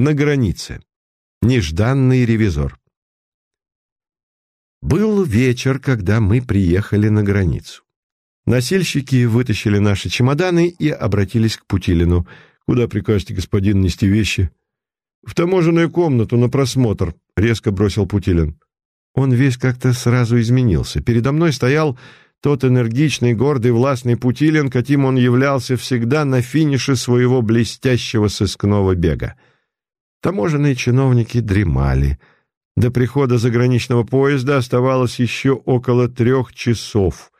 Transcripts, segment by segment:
На границе. Нежданный ревизор. Был вечер, когда мы приехали на границу. Носильщики вытащили наши чемоданы и обратились к Путилину. «Куда прикажете, господин, нести вещи?» «В таможенную комнату на просмотр», — резко бросил Путилин. Он весь как-то сразу изменился. Передо мной стоял тот энергичный, гордый, властный Путилин, каким он являлся всегда на финише своего блестящего сыскного бега. Таможенные чиновники дремали. До прихода заграничного поезда оставалось еще около трех часов.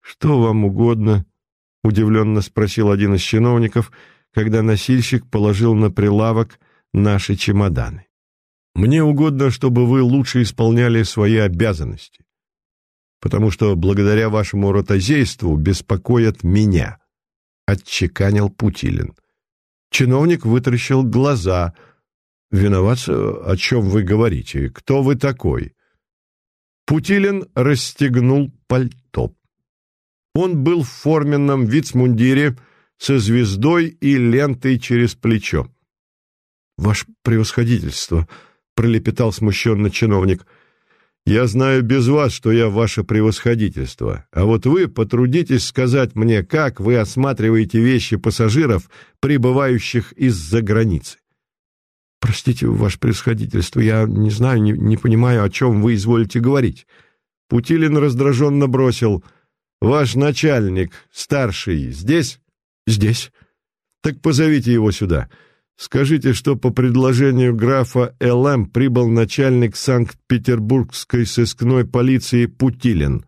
«Что вам угодно?» — удивленно спросил один из чиновников, когда носильщик положил на прилавок наши чемоданы. «Мне угодно, чтобы вы лучше исполняли свои обязанности потому что благодаря вашему ротозейству беспокоят меня», — отчеканил Путилин. Чиновник вытаращил глаза. «Виноват, о чем вы говорите? Кто вы такой?» Путилин расстегнул пальто. Он был в форменном вицмундире со звездой и лентой через плечо. «Ваше превосходительство», — пролепетал смущенно чиновник, — я знаю без вас, что я ваше превосходительство, а вот вы потрудитесь сказать мне, как вы осматриваете вещи пассажиров, прибывающих из-за границы. Простите, ваше превосходительство, я не знаю, не, не понимаю, о чем вы изволите говорить. Путилин раздраженно бросил. Ваш начальник, старший, здесь? Здесь. Так позовите его сюда. Скажите, что по предложению графа Л.М. прибыл начальник Санкт-Петербургской сыскной полиции Путилин.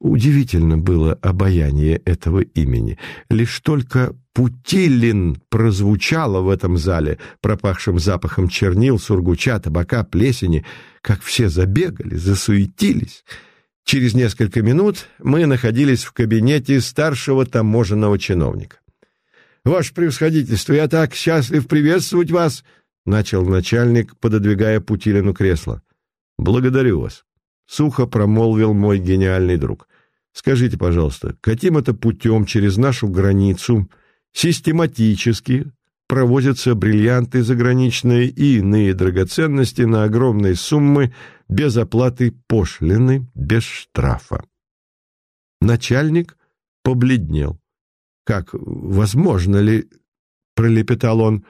Удивительно было обаяние этого имени. Лишь только «Путилин» прозвучало в этом зале, пропахшим запахом чернил, сургуча, табака, плесени, как все забегали, засуетились. Через несколько минут мы находились в кабинете старшего таможенного чиновника. «Ваше превосходительство, я так счастлив приветствовать вас!» — начал начальник, пододвигая Путилину кресло. «Благодарю вас», — сухо промолвил мой гениальный друг. «Скажите, пожалуйста, каким это путем через нашу границу систематически провозятся бриллианты заграничные и иные драгоценности на огромные суммы без оплаты пошлины, без штрафа?» Начальник побледнел. «Как, возможно ли...» — пролепетал он.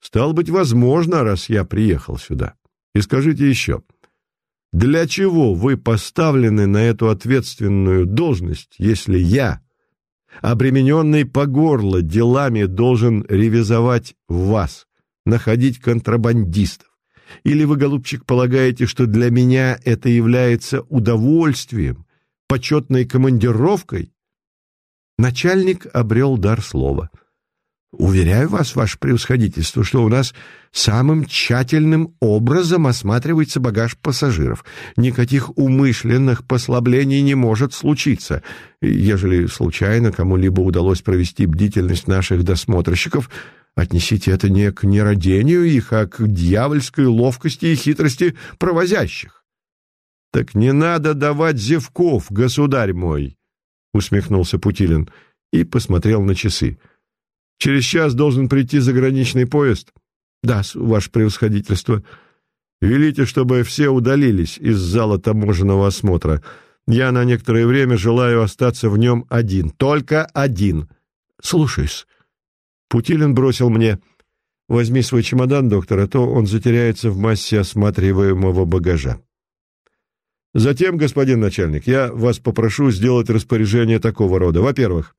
«Стал быть, возможно, раз я приехал сюда. И скажите еще, для чего вы поставлены на эту ответственную должность, если я, обремененный по горло делами, должен ревизовать вас, находить контрабандистов? Или вы, голубчик, полагаете, что для меня это является удовольствием, почетной командировкой? Начальник обрел дар слова. «Уверяю вас, ваше превосходительство, что у нас самым тщательным образом осматривается багаж пассажиров. Никаких умышленных послаблений не может случиться. Ежели случайно кому-либо удалось провести бдительность наших досмотрщиков, отнесите это не к нерадению их, а к дьявольской ловкости и хитрости провозящих». «Так не надо давать зевков, государь мой!» Усмехнулся Путилин и посмотрел на часы. Через час должен прийти заграничный поезд. Да, ваше превосходительство. Велите, чтобы все удалились из зала таможенного осмотра. Я на некоторое время желаю остаться в нем один. Только один. Слушаюсь. Путилин бросил мне. Возьми свой чемодан, доктор, а то он затеряется в массе осматриваемого багажа. Затем, господин начальник, я вас попрошу сделать распоряжение такого рода. Во-первых,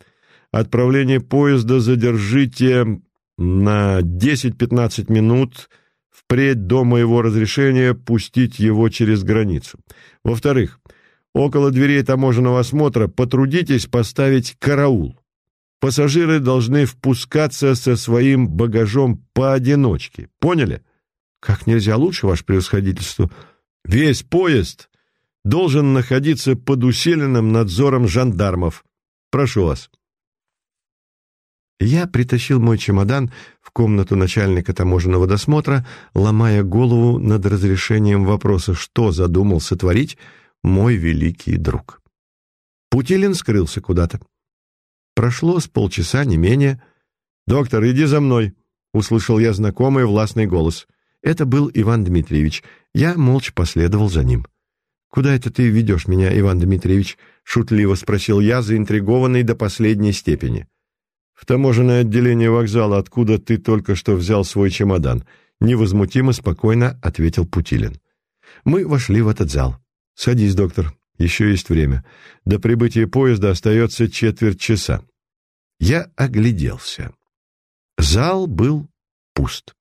отправление поезда задержите на 10-15 минут впредь до моего разрешения пустить его через границу. Во-вторых, около дверей таможенного осмотра потрудитесь поставить караул. Пассажиры должны впускаться со своим багажом поодиночке. Поняли? Как нельзя лучше, ваше превосходительство. Весь поезд должен находиться под усиленным надзором жандармов. Прошу вас. Я притащил мой чемодан в комнату начальника таможенного досмотра, ломая голову над разрешением вопроса, что задумал сотворить мой великий друг. Путилин скрылся куда-то. Прошло с полчаса, не менее. «Доктор, иди за мной!» услышал я знакомый властный голос. Это был Иван Дмитриевич. Я молча последовал за ним. «Куда это ты ведешь меня, Иван Дмитриевич?» — шутливо спросил я, заинтригованный до последней степени. «В таможенное отделение вокзала, откуда ты только что взял свой чемодан», — невозмутимо спокойно ответил Путилин. Мы вошли в этот зал. «Садись, доктор, еще есть время. До прибытия поезда остается четверть часа». Я огляделся. Зал был пуст.